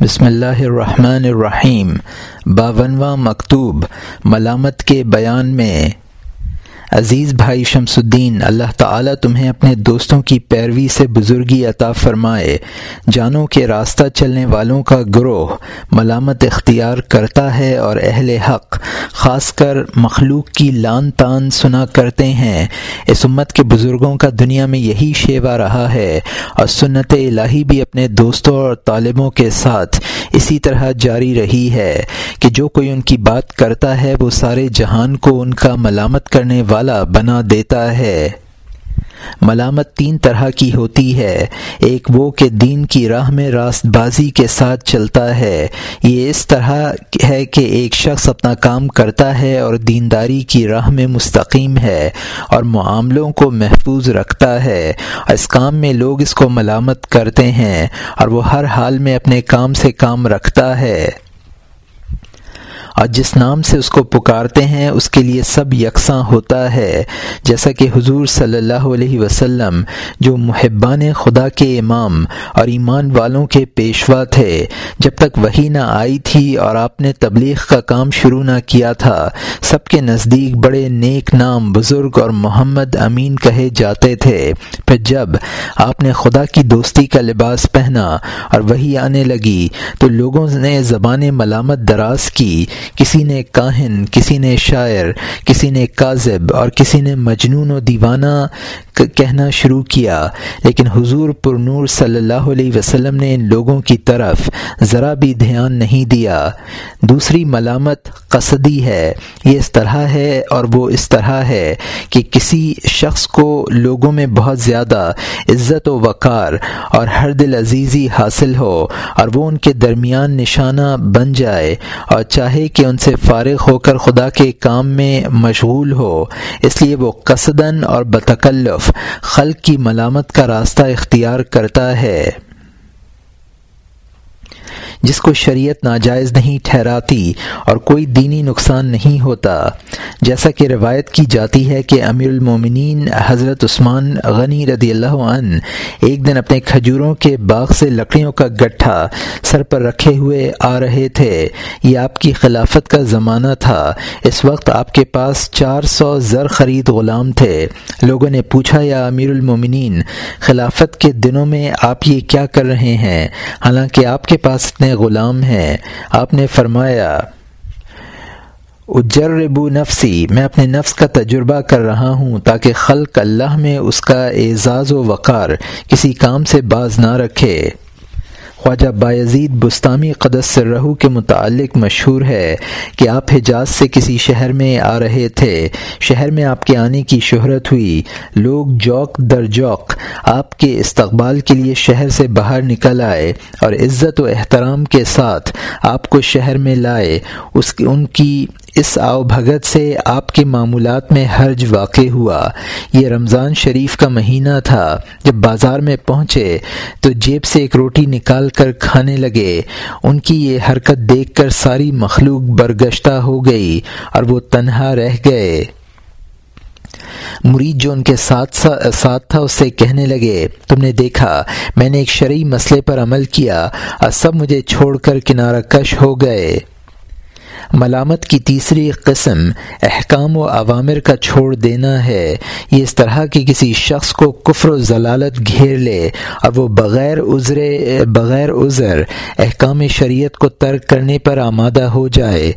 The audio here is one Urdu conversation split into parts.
بسم اللہ الرحمن الرحیم باونواں مکتوب ملامت کے بیان میں عزیز بھائی شمس الدین اللہ تعالیٰ تمہیں اپنے دوستوں کی پیروی سے بزرگی عطا فرمائے۔ جانو کہ راستہ چلنے والوں کا گروہ ملامت اختیار کرتا ہے اور اہل حق، خاص کر مخلوق کی لان تان سنا کرتے ہیں۔ اس امت کے بزرگوں کا دنیا میں یہی شیوا رہا ہے اور سنت الہی بھی اپنے دوستوں اور طالبوں کے ساتھ اسی طرح جاری رہی ہے کہ جو کوئی ان کی بات کرتا ہے وہ سارے جہان کو ان کا ملامت کرنے والا والا بنا دیتا ہے۔ ملامت تین طرح کی ہوتی ہے۔ ایک وہ کہ دین کی راہ میں راست بازی کے ساتھ چلتا ہے۔ یہ اس طرح ہے کہ ایک شخص اپنا کام کرتا ہے اور دینداری کی راہ میں مستقیم ہے اور معاملوں کو محفوظ رکھتا ہے۔ اس کام میں لوگ اس کو ملامت کرتے ہیں اور وہ ہر حال میں اپنے کام سے کام رکھتا ہے۔ اور جس نام سے اس کو پکارتے ہیں، اس کے لیے سب یکساں ہوتا ہے۔ جیسا کہ حضور صلی اللہ علیہ وسلم، جو محبان خدا کے امام اور ایمان والوں کے پیشوا تھے، جب تک وہی نہ آئی تھی اور آپ نے تبلیغ کا کام شروع نہ کیا تھا، سب کے نزدیک بڑے نیک نام، بزرگ اور محمد امین کہے جاتے تھے۔ پھر جب آپ نے خدا کی دوستی کا لباس پہنا اور وہی آنے لگی، تو لوگوں نے زبان ملامت دراز کی کسی نے کاہن، کسی نے شاعر، کسی نے کاذب اور کسی نے مجنون و دیوانہ کہنا شروع کیا۔ لیکن حضور پر نور صلی اللہ علیہ وسلم نے ان لوگوں کی طرف ذرا بھی دھیان نہیں دیا۔ دوسری ملامت قصدی ہے۔ یہ اس طرح ہے اور وہ اس طرح ہے کہ کسی شخص کو لوگوں میں بہت زیادہ عزت و وقار اور ہر دل عزیزی حاصل ہو اور وہ ان کے درمیان نشانہ بن جائے اور چاہے کہ ان سے فارغ ہو کر خدا کے کام میں مشغول ہو۔ اس لیے وہ قصدن اور بتکلف، خلق کی ملامت کا راستہ اختیار کرتا ہے۔ جس کو شریعت ناجائز نہیں ٹھہراتی اور کوئی دینی نقصان نہیں ہوتا، جیسا کہ روایت کی جاتی ہے کہ امیر المومنین حضرت عثمان غنی رضی اللہ عنہ ایک دن اپنے کھجوروں کے باغ سے لکڑیوں کا گٹھا سر پر رکھے ہوئے آ رہے تھے۔ یہ آپ کی خلافت کا زمانہ تھا۔ اس وقت آپ کے پاس چار سو زر خرید غلام تھے۔ لوگوں نے پوچھا، یا امیر المومنین، خلافت کے دنوں میں آپ یہ کیا کر رہے ہیں؟ حالانکہ آپ کے پاس اتنے غلام ہیں۔ آپ نے فرمایا، اجربو نفسی، میں اپنے نفس کا تجربہ کر رہا ہوں تاکہ خلق اللہ میں اس کا اعزاز و وقار کسی کام سے باز نہ رکھے۔ خواجہ بایزید بستانی قدس رہو کے متعلق مشہور ہے کہ آپ حجاز سے کسی شہر میں آ رہے تھے۔ شہر میں آپ کے آنے کی شہرت ہوئی۔ لوگ جوک در جوک آپ کے استقبال کے لیے شہر سے باہر نکل آئے اور عزت و احترام کے ساتھ آپ کو شہر میں لائے۔ اس ان کی اس آؤ بھگت سے آپ کے معمولات میں حرج واقع ہوا۔ یہ رمضان شریف کا مہینہ تھا۔ جب بازار میں پہنچے تو جیب سے ایک روٹی نکال کر کھانے لگے۔ ان کی یہ حرکت دیکھ کر ساری مخلوق برگشتہ ہو گئی اور وہ تنہا رہ گئے۔ مرید جو ان کے ساتھ ساتھ تھا، اس سے کہنے لگے، تم نے دیکھا، میں نے ایک شرعی مسئلے پر عمل کیا اور سب مجھے چھوڑ کر کنارہ کش ہو گئے۔ ملامت کی تیسری قسم احکام و عوامر کا چھوڑ دینا ہے۔ یہ اس طرح کہ کسی شخص کو کفر و ضلالت گھیر لے، اور وہ بغیر عذر بغیر عذر احکام شریعت کو ترک کرنے پر آمادہ ہو جائے۔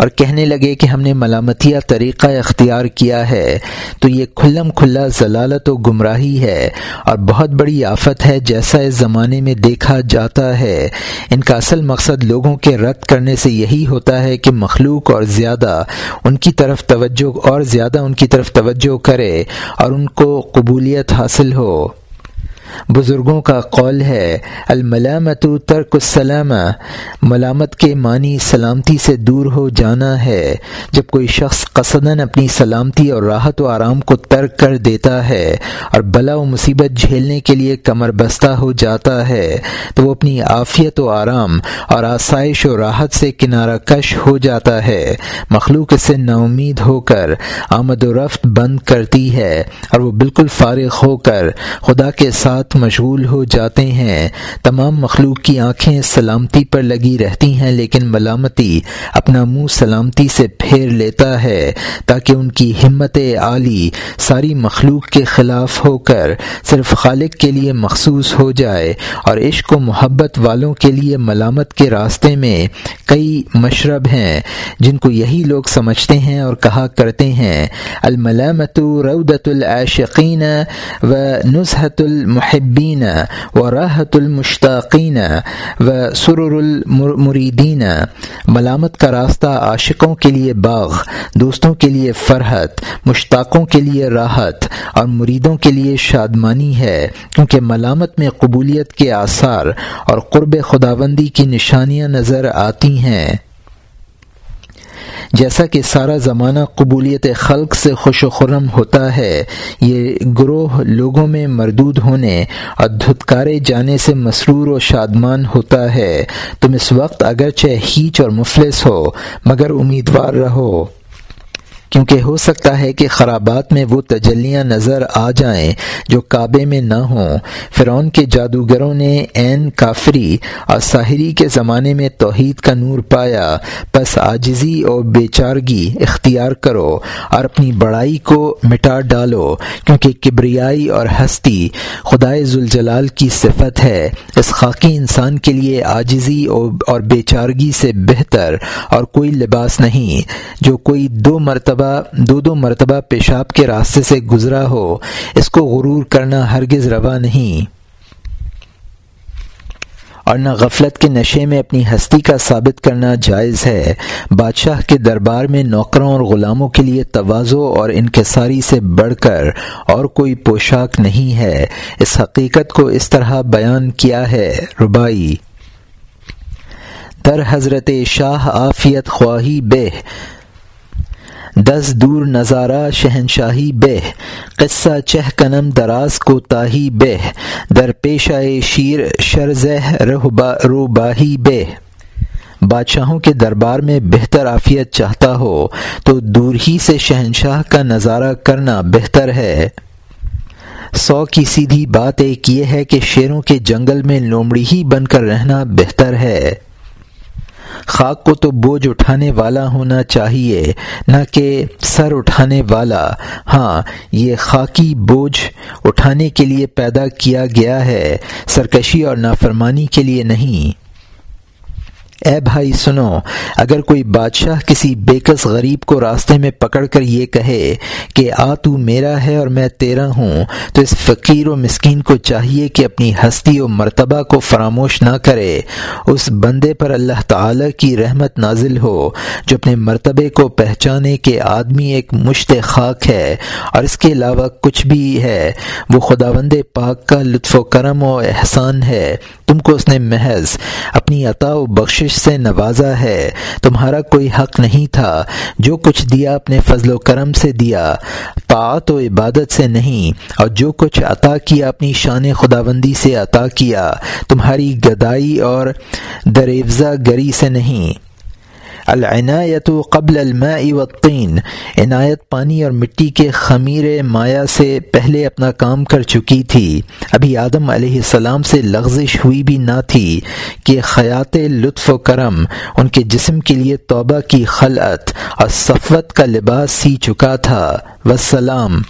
اور کہنے لگے کہ ہم نے ملامتیہ طریقہ اختیار کیا ہے، تو یہ کھلم کھلا ضلالت و گمراہی ہے اور بہت بڑی آفت ہے جیسا اس زمانے میں دیکھا جاتا ہے۔ ان کا اصل مقصد لوگوں کے رد کرنے سے یہی ہوتا ہے کہ مخلوق اور زیادہ ان کی طرف توجہ، اور زیادہ ان کی طرف توجہ کرے اور ان کو قبولیت حاصل ہو۔ بزرگوں کا قول ہے الملامت ترک السلام ملامت کے معنی سلامتی سے دور ہو جانا ہے۔ جب کوئی شخص قصدن اپنی سلامتی اور راحت و آرام کو ترک کر دیتا ہے اور بلا و مصیبت جھیلنے کے لیے کمر بستہ ہو جاتا ہے، تو وہ اپنی عافیت و آرام اور آسائش و راحت سے کنارہ کش ہو جاتا ہے۔ مخلوق سے نا امید ہو کر آمد و رفت بند کرتی ہے اور وہ بالکل فارغ ہو کر خدا کے ساتھ مشغول ہو جاتے ہیں۔ تمام مخلوق کی آنکھیں سلامتی پر لگی رہتی ہیں، لیکن ملامتی اپنا منہ سلامتی سے پھیر لیتا ہے تاکہ ان کی ہمت عالی ساری مخلوق کے خلاف ہو کر صرف خالق کے لیے مخصوص ہو جائے اور عشق و محبت والوں کے لیے ملامت کے راستے میں کئی مشرب ہیں۔ جن کو یہی لوگ سمجھتے ہیں اور کہا کرتے ہیں الملامت رودت العاشقین و نصحت المحبین و راحت المشتاقین و سرر المریدین ملامت کا راستہ عاشقوں کے لیے باغ، دوستوں کے لیے فرحت، مشتاقوں کے لیے راحت اور مریدوں کے لیے شادمانی ہے۔ کیونکہ ملامت میں قبولیت کے آثار اور قرب خداوندی کی نشانیاں نظر آتی ہیں۔ جیسا کہ سارا زمانہ قبولیت خلق سے خوش و خرم ہوتا ہے، یہ گروہ لوگوں میں مردود ہونے اور دھتکارے جانے سے مسرور و شادمان ہوتا ہے۔ تم اس وقت اگرچہ ہیچ اور مفلس ہو، مگر امیدوار رہو۔ کیونکہ ہو سکتا ہے کہ خرابات میں وہ تجلیاں نظر آ جائیں جو کعبے میں نہ ہوں۔ فرعون کے جادوگروں نے عین کافری اور ساحری کے زمانے میں توحید کا نور پایا۔ بس آجزی اور بے چارگی اختیار کرو اور اپنی بڑائی کو مٹا ڈالو، کیونکہ کبریائی اور ہستی خدائے ذوالجلال کی صفت ہے۔ اس خاکی انسان کے لیے آجزی اور بے چارگی سے بہتر اور کوئی لباس نہیں۔ جو کوئی دو مرتبہ مرتبہ دو دو مرتبہ پیشاب کے راستے سے گزرا ہو، اس کو غرور کرنا ہرگز روا نہیں۔ اور نہ غفلت کے نشے میں اپنی ہستی کا ثابت کرنا جائز ہے۔ بادشاہ کے دربار میں نوکروں اور غلاموں کے لیے توازو اور انکساری سے بڑھ کر اور کوئی پوشاک نہیں ہے۔ اس حقیقت کو اس طرح بیان کیا ہے۔ ربائی در حضرت شاہ آفیت خواہی بے دس دور نظارہ شہنشاہی بہ، قصہ چہ کنم دراز کو تاہی بہ، در پیش آئے شیر شرزہ روباہی بہ۔ بادشاہوں کے دربار میں بہتر عافیت چاہتا ہو، تو دور ہی سے شہنشاہ کا نظارہ کرنا بہتر ہے۔ سو کی سیدھی بات ایک یہ ہے کہ شیروں کے جنگل میں لومڑی ہی بن کر رہنا بہتر ہے۔ خاک کو تو بوجھ اٹھانے والا ہونا چاہیے، نہ کہ سر اٹھانے والا۔ ہاں یہ خاکی بوجھ اٹھانے کے لیے پیدا کیا گیا ہے، سرکشی اور نافرمانی کے لیے نہیں۔ اے بھائی سنو، اگر کوئی بادشاہ کسی بےکس غریب کو راستے میں پکڑ کر یہ کہے کہ آ تو میرا ہے اور میں تیرا ہوں، تو اس فقیر و مسکین کو چاہیے کہ اپنی ہستی و مرتبہ کو فراموش نہ کرے۔ اس بندے پر اللہ تعالی کی رحمت نازل ہو، جو اپنے مرتبے کو پہچانے کہ آدمی ایک مشت خاک ہے، اور اس کے علاوہ کچھ بھی ہے۔ وہ خداوند پاک کا لطف و کرم و احسان ہے۔ تم کو اس نے محض اپنی عطا و بخشش سے نوازا ہے۔ تمہارا کوئی حق نہیں تھا۔ جو کچھ دیا اپنے فضل و کرم سے دیا، طاعت و عبادت سے نہیں۔ اور جو کچھ عطا کیا اپنی شان خداوندی سے عطا کیا، تمہاری گدائی اور دریوزہ گری سے نہیں۔ العنایت قبل الماء والطین۔ عنایت پانی اور مٹی کے خمیر مایا سے پہلے اپنا کام کر چکی تھی۔ ابھی آدم علیہ السلام سے لغزش ہوئی بھی نہ تھی کہ خیات لطف و کرم، ان کے جسم کے لیے توبہ کی خلعت اور صفوت کا لباس سی چکا تھا۔ وسلام